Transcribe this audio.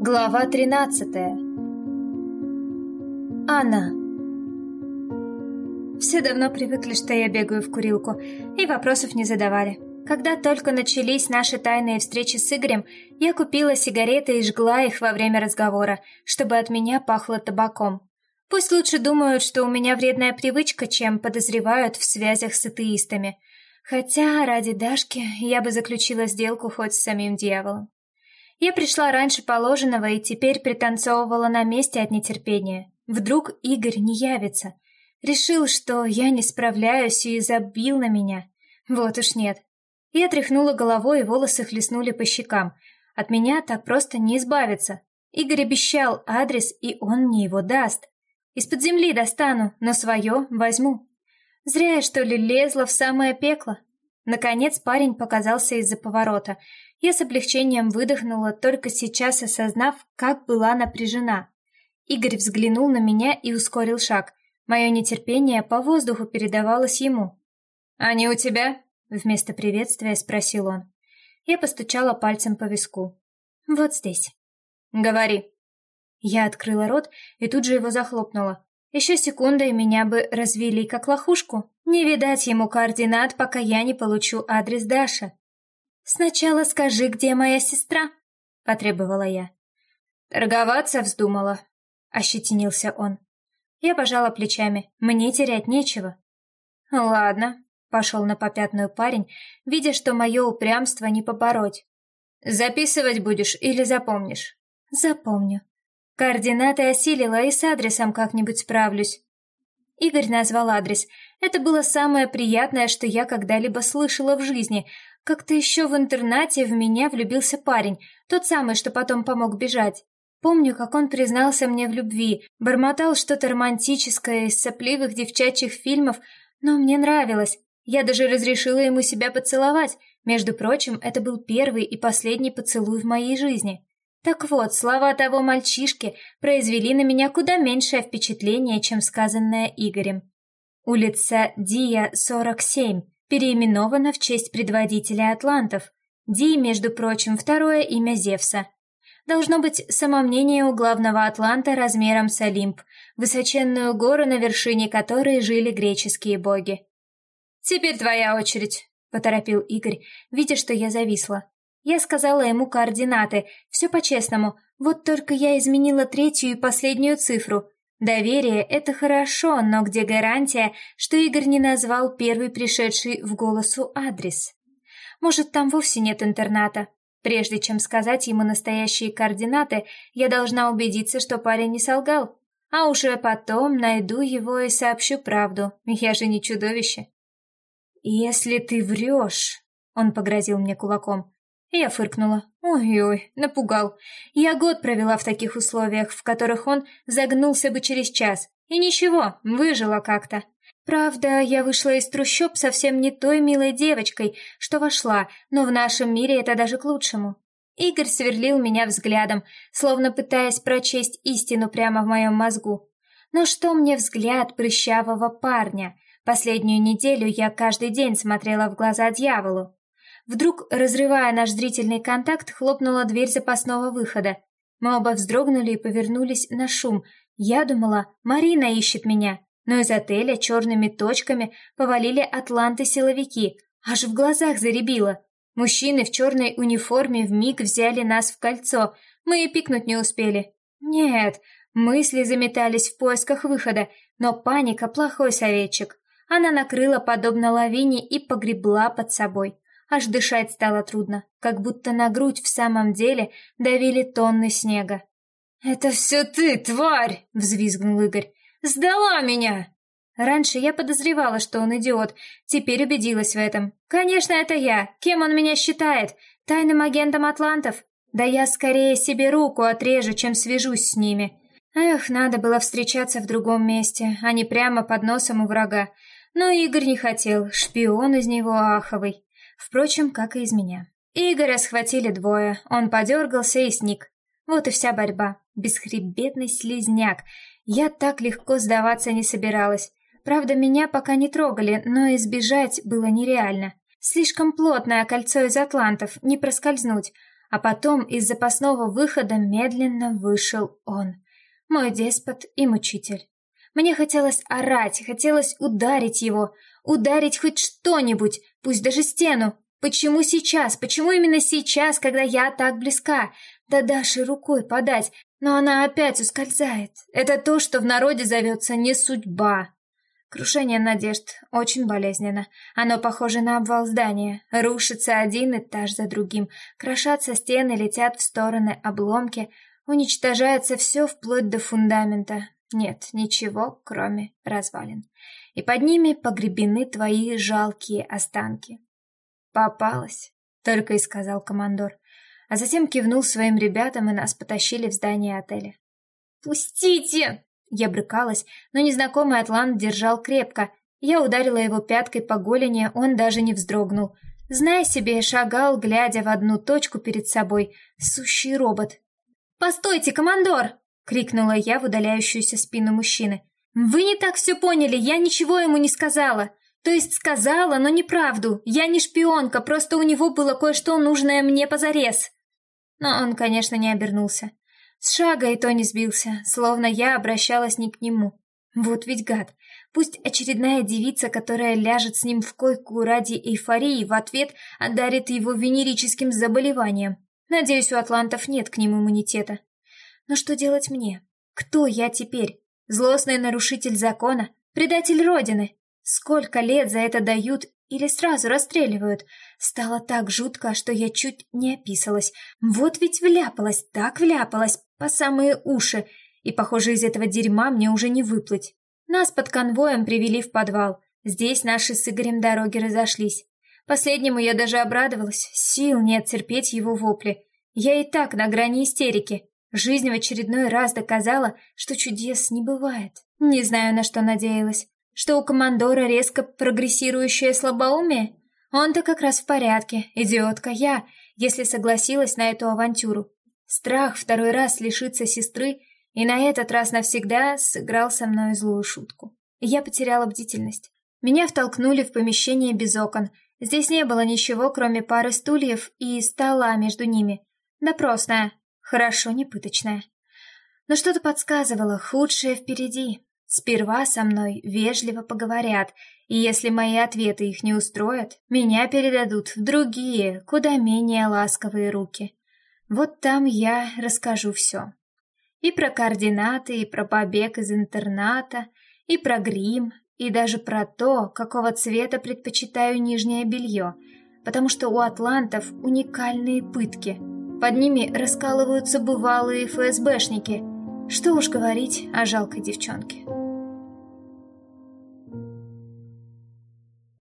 Глава 13 Анна Все давно привыкли, что я бегаю в курилку, и вопросов не задавали. Когда только начались наши тайные встречи с Игорем, я купила сигареты и жгла их во время разговора, чтобы от меня пахло табаком. Пусть лучше думают, что у меня вредная привычка, чем подозревают в связях с атеистами. Хотя ради Дашки я бы заключила сделку хоть с самим дьяволом. Я пришла раньше положенного и теперь пританцовывала на месте от нетерпения. Вдруг Игорь не явится. Решил, что я не справляюсь и забил на меня. Вот уж нет. Я тряхнула головой, и волосы хлестнули по щекам. От меня так просто не избавиться. Игорь обещал адрес, и он мне его даст. Из-под земли достану, но свое возьму. Зря я, что ли, лезла в самое пекло. Наконец парень показался из-за поворота. Я с облегчением выдохнула, только сейчас осознав, как была напряжена. Игорь взглянул на меня и ускорил шаг. Мое нетерпение по воздуху передавалось ему. «Они у тебя?» — вместо приветствия спросил он. Я постучала пальцем по виску. «Вот здесь». «Говори». Я открыла рот и тут же его захлопнула. Еще секунда, и меня бы развели как лохушку. Не видать ему координат, пока я не получу адрес Даши. «Сначала скажи, где моя сестра?» — потребовала я. «Торговаться вздумала», — ощетинился он. Я пожала плечами. Мне терять нечего. «Ладно», — пошел на попятную парень, видя, что мое упрямство не побороть. «Записывать будешь или запомнишь?» «Запомню. Координаты осилила и с адресом как-нибудь справлюсь». Игорь назвал адрес. Это было самое приятное, что я когда-либо слышала в жизни, как-то еще в интернате в меня влюбился парень, тот самый, что потом помог бежать. Помню, как он признался мне в любви, бормотал что-то романтическое из сопливых девчачьих фильмов, но мне нравилось. Я даже разрешила ему себя поцеловать. Между прочим, это был первый и последний поцелуй в моей жизни. Так вот, слова того мальчишки произвели на меня куда меньшее впечатление, чем сказанное Игорем. Улица Дия, 47 переименована в честь предводителя атлантов. Ди, между прочим, второе имя Зевса. Должно быть самомнение у главного атланта размером с Олимп, высоченную гору, на вершине которой жили греческие боги. «Теперь твоя очередь», — поторопил Игорь, видя, что я зависла. Я сказала ему координаты, все по-честному, вот только я изменила третью и последнюю цифру, Доверие — это хорошо, но где гарантия, что Игорь не назвал первый пришедший в голосу адрес? Может, там вовсе нет интерната? Прежде чем сказать ему настоящие координаты, я должна убедиться, что парень не солгал. А уже потом найду его и сообщу правду. Я же не чудовище. «Если ты врешь...» — он погрозил мне кулаком. Я фыркнула. Ой-ой, напугал. Я год провела в таких условиях, в которых он загнулся бы через час. И ничего, выжила как-то. Правда, я вышла из трущоб совсем не той милой девочкой, что вошла, но в нашем мире это даже к лучшему. Игорь сверлил меня взглядом, словно пытаясь прочесть истину прямо в моем мозгу. Но что мне взгляд прыщавого парня? Последнюю неделю я каждый день смотрела в глаза дьяволу. Вдруг, разрывая наш зрительный контакт, хлопнула дверь запасного выхода. Мы оба вздрогнули и повернулись на шум. Я думала, Марина ищет меня, но из отеля черными точками повалили атланты-силовики. Аж в глазах заребило. Мужчины в черной униформе вмиг взяли нас в кольцо. Мы и пикнуть не успели. Нет, мысли заметались в поисках выхода, но паника — плохой советчик. Она накрыла подобно лавине и погребла под собой. Аж дышать стало трудно, как будто на грудь в самом деле давили тонны снега. «Это все ты, тварь!» — взвизгнул Игорь. «Сдала меня!» Раньше я подозревала, что он идиот, теперь убедилась в этом. Конечно, это я. Кем он меня считает? Тайным агентом атлантов? Да я скорее себе руку отрежу, чем свяжусь с ними. Эх, надо было встречаться в другом месте, а не прямо под носом у врага. Но Игорь не хотел, шпион из него аховый. Впрочем, как и из меня. Игоря схватили двое, он подергался и сник. Вот и вся борьба. Бесхребетный слизняк. Я так легко сдаваться не собиралась. Правда, меня пока не трогали, но избежать было нереально. Слишком плотное кольцо из атлантов, не проскользнуть. А потом из запасного выхода медленно вышел он, мой деспот и мучитель. Мне хотелось орать, хотелось ударить его, ударить хоть что-нибудь, пусть даже стену. Почему сейчас? Почему именно сейчас, когда я так близка? Да Даши рукой подать, но она опять ускользает. Это то, что в народе зовется не судьба. Крушение надежд очень болезненно. Оно похоже на обвал здания. Рушится один этаж за другим. Крошатся стены, летят в стороны обломки. Уничтожается все вплоть до фундамента. Нет ничего, кроме развалин. И под ними погребены твои жалкие останки. «Попалась», — только и сказал командор. А затем кивнул своим ребятам, и нас потащили в здание отеля. «Пустите!» Я брыкалась, но незнакомый атлант держал крепко. Я ударила его пяткой по голени, он даже не вздрогнул. Зная себе, шагал, глядя в одну точку перед собой. Сущий робот. «Постойте, командор!» — крикнула я в удаляющуюся спину мужчины. «Вы не так все поняли, я ничего ему не сказала. То есть сказала, но неправду. Я не шпионка, просто у него было кое-что нужное мне позарез». Но он, конечно, не обернулся. С шага и то не сбился, словно я обращалась не к нему. Вот ведь гад. Пусть очередная девица, которая ляжет с ним в койку ради эйфории, в ответ одарит его венерическим заболеванием. Надеюсь, у атлантов нет к ним иммунитета. Но что делать мне? Кто я теперь? Злостный нарушитель закона? Предатель Родины? Сколько лет за это дают или сразу расстреливают. Стало так жутко, что я чуть не описалась. Вот ведь вляпалась, так вляпалась, по самые уши. И, похоже, из этого дерьма мне уже не выплыть. Нас под конвоем привели в подвал. Здесь наши с Игорем дороги разошлись. Последнему я даже обрадовалась. Сил нет терпеть его вопли. Я и так на грани истерики. Жизнь в очередной раз доказала, что чудес не бывает. Не знаю, на что надеялась. Что у командора резко прогрессирующее слабоумие? Он-то как раз в порядке, идиотка я, если согласилась на эту авантюру. Страх второй раз лишиться сестры и на этот раз навсегда сыграл со мной злую шутку. Я потеряла бдительность. Меня втолкнули в помещение без окон. Здесь не было ничего, кроме пары стульев и стола между ними. Допросная. Хорошо, не пыточная. Но что-то подсказывало, худшее впереди. Сперва со мной вежливо поговорят, и если мои ответы их не устроят, меня передадут в другие, куда менее ласковые руки. Вот там я расскажу все. И про координаты, и про побег из интерната, и про грим, и даже про то, какого цвета предпочитаю нижнее белье, потому что у атлантов уникальные пытки. Под ними раскалываются бывалые ФСБшники. Что уж говорить о жалкой девчонке.